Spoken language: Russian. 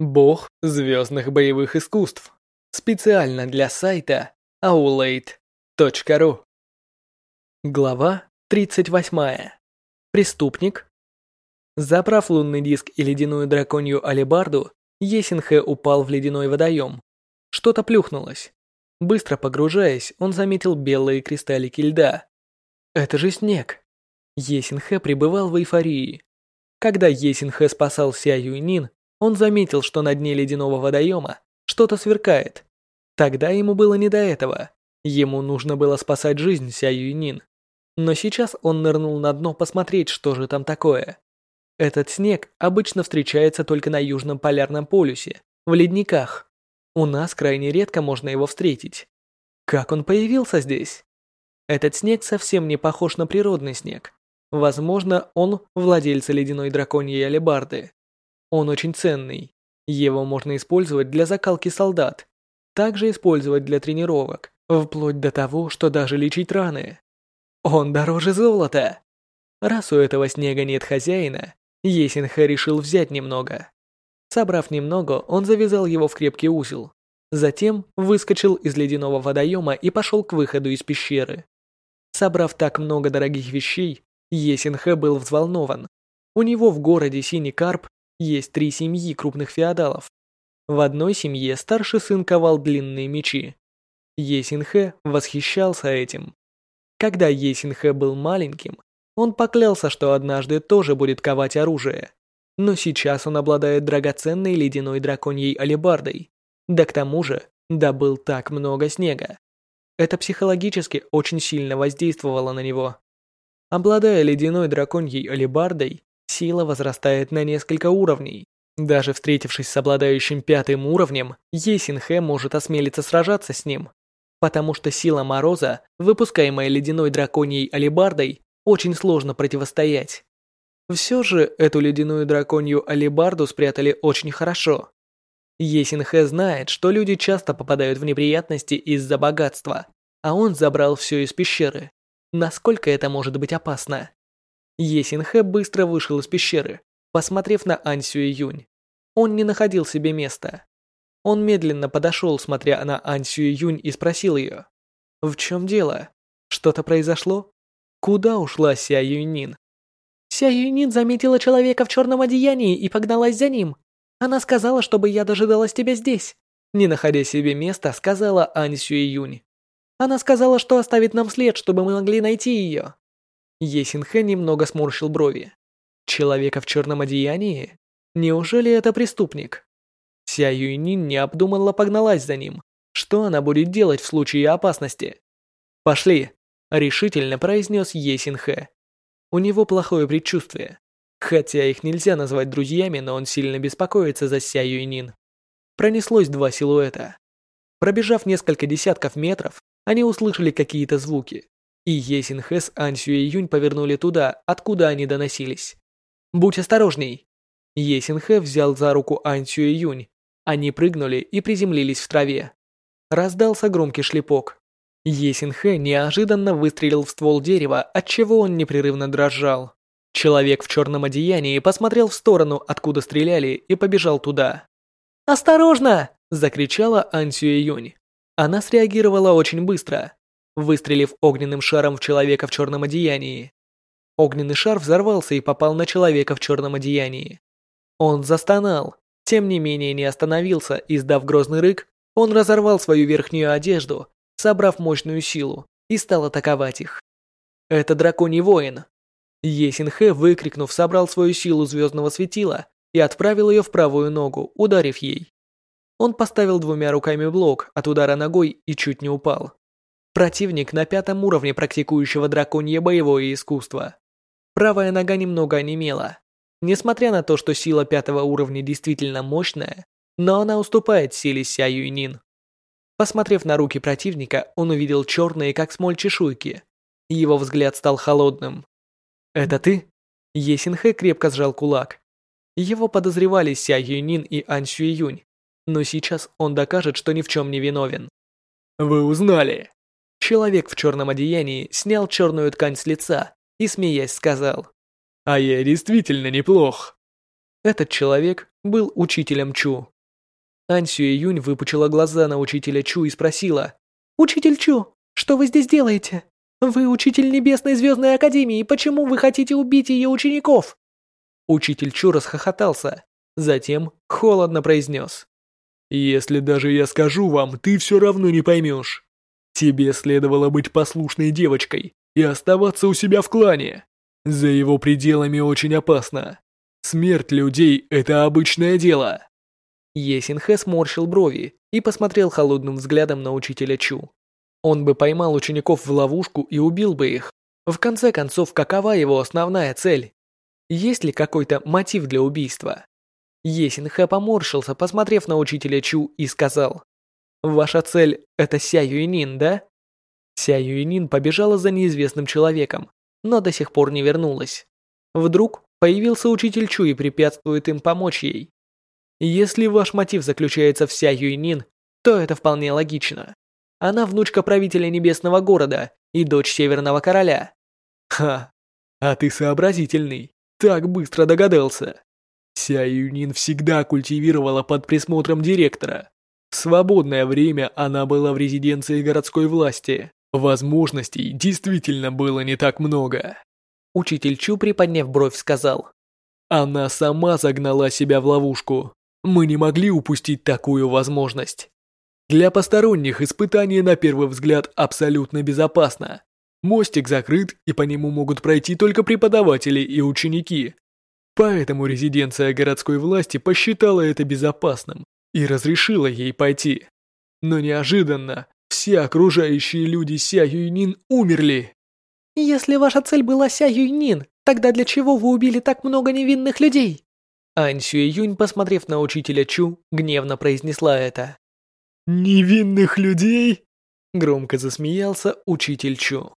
Бог звездных боевых искусств. Специально для сайта aulade.ru Глава 38. Преступник. Забрав лунный диск и ледяную драконью алебарду, Есинхэ упал в ледяной водоем. Что-то плюхнулось. Быстро погружаясь, он заметил белые кристаллики льда. Это же снег. Есинхэ пребывал в эйфории. Когда Есинхэ спасал Ся Юйнин, он заметил, что на дне ледяного водоема что-то сверкает. Тогда ему было не до этого. Ему нужно было спасать жизнь Ся Юйнин. Но сейчас он нырнул на дно посмотреть, что же там такое. Этот снег обычно встречается только на Южном полярном полюсе, в ледниках. У нас крайне редко можно его встретить. Как он появился здесь? Этот снег совсем не похож на природный снег. Возможно, он владельца ледяной драконьей алебарды. Он очень ценный. Его можно использовать для закалки солдат, также использовать для тренировок, вплоть до того, что даже лечить раны. Он дороже золота. Раз у этого снега нет хозяина, Есинха решил взять немного. Собрав немного, он завязал его в крепкий узел. Затем выскочил из ледяного водоема и пошел к выходу из пещеры. Собрав так много дорогих вещей, Есинхэ был взволнован. У него в городе Синий Карп есть три семьи крупных феодалов. В одной семье старший сын ковал длинные мечи. Есинхэ восхищался этим. Когда Есинхэ был маленьким, он поклялся, что однажды тоже будет ковать оружие. Но сейчас он обладает драгоценной ледяной драконьей алебардой. Да к тому же добыл так много снега. Это психологически очень сильно воздействовало на него. Обладая ледяной драконьей алебардой, сила возрастает на несколько уровней. Даже встретившись с обладающим пятым уровнем, Есинхэ может осмелиться сражаться с ним, потому что сила Мороза, выпускаемая ледяной драконьей алебардой, очень сложно противостоять. Все же эту ледяную драконью алебарду спрятали очень хорошо. Есинхэ знает, что люди часто попадают в неприятности из-за богатства, а он забрал все из пещеры. Насколько это может быть опасно? Есинхэ быстро вышел из пещеры, посмотрев на Ансю и Юнь. Он не находил себе места. Он медленно подошел, смотря на Ансю и Юнь, и спросил ее. «В чем дело? Что-то произошло? Куда ушла Ся Юнин?» Ся Юнин заметила человека в черном одеянии и погналась за ним. Она сказала, чтобы я дожидалась тебя здесь. Не находя себе места, сказала Ансю и Юнь. Она сказала, что оставит нам след, чтобы мы могли найти ее. Есинхэ немного сморщил брови. Человека в черном одеянии? Неужели это преступник? Ся Юйнин необдуманно погналась за ним. Что она будет делать в случае опасности? «Пошли», — решительно произнес Есинхэ. У него плохое предчувствие. Хотя их нельзя назвать друзьями, но он сильно беспокоится за Ся Юйнин. Пронеслось два силуэта. Пробежав несколько десятков метров, они услышали какие-то звуки и Есинхэ с Ансю Юнь повернули туда, откуда они доносились. «Будь осторожней!» Есинхэ взял за руку Ансю Юнь. Они прыгнули и приземлились в траве. Раздался громкий шлепок. Есинхэ неожиданно выстрелил в ствол дерева, отчего он непрерывно дрожал. Человек в черном одеянии посмотрел в сторону, откуда стреляли, и побежал туда. «Осторожно!» – закричала Ансю Юнь. Она среагировала очень быстро выстрелив огненным шаром в человека в черном одеянии. Огненный шар взорвался и попал на человека в черном одеянии. Он застонал, тем не менее не остановился, издав грозный рык, он разорвал свою верхнюю одежду, собрав мощную силу, и стал атаковать их. Это драконий воин. Есинхэ, выкрикнув, собрал свою силу звездного светила и отправил ее в правую ногу, ударив ей. Он поставил двумя руками блок от удара ногой и чуть не упал. Противник на пятом уровне практикующего драконье боевое искусство. Правая нога немного онемела. Несмотря на то, что сила пятого уровня действительно мощная, но она уступает силе Ся Юйнин. Посмотрев на руки противника, он увидел черные, как смоль, чешуйки. Его взгляд стал холодным. «Это ты?» Есинхэ крепко сжал кулак. Его подозревали Ся Юйнин и Ань Юнь, но сейчас он докажет, что ни в чем не виновен. «Вы узнали!» Человек в черном одеянии снял черную ткань с лица и, смеясь, сказал. «А я действительно неплох». Этот человек был учителем Чу. Ань Юнь выпучила глаза на учителя Чу и спросила. «Учитель Чу, что вы здесь делаете? Вы учитель Небесной Звездной Академии, почему вы хотите убить ее учеников?» Учитель Чу расхохотался, затем холодно произнес. «Если даже я скажу вам, ты все равно не поймешь. Тебе следовало быть послушной девочкой и оставаться у себя в клане. За его пределами очень опасно. Смерть людей – это обычное дело». Есинхэ сморщил брови и посмотрел холодным взглядом на учителя Чу. Он бы поймал учеников в ловушку и убил бы их. В конце концов, какова его основная цель? Есть ли какой-то мотив для убийства? Есинхэ поморщился, посмотрев на учителя Чу и сказал. «Ваша цель – это Ся Юйнин, да?» Ся Юйнин побежала за неизвестным человеком, но до сих пор не вернулась. Вдруг появился учитель Чу и препятствует им помочь ей. Если ваш мотив заключается в Ся Юйнин, то это вполне логично. Она внучка правителя Небесного Города и дочь Северного Короля. Ха, а ты сообразительный, так быстро догадался. Ся Юнин всегда культивировала под присмотром директора. В свободное время она была в резиденции городской власти. Возможностей действительно было не так много. Учитель Чу, приподняв бровь, сказал. Она сама загнала себя в ловушку. Мы не могли упустить такую возможность. Для посторонних испытание на первый взгляд абсолютно безопасно. Мостик закрыт, и по нему могут пройти только преподаватели и ученики. Поэтому резиденция городской власти посчитала это безопасным и разрешила ей пойти. Но неожиданно все окружающие люди Ся Юйнин умерли. Если ваша цель была Ся Юйнин, тогда для чего вы убили так много невинных людей? Ань Сюэ Юнь, посмотрев на учителя Чу, гневно произнесла это. «Невинных людей?» Громко засмеялся учитель Чу.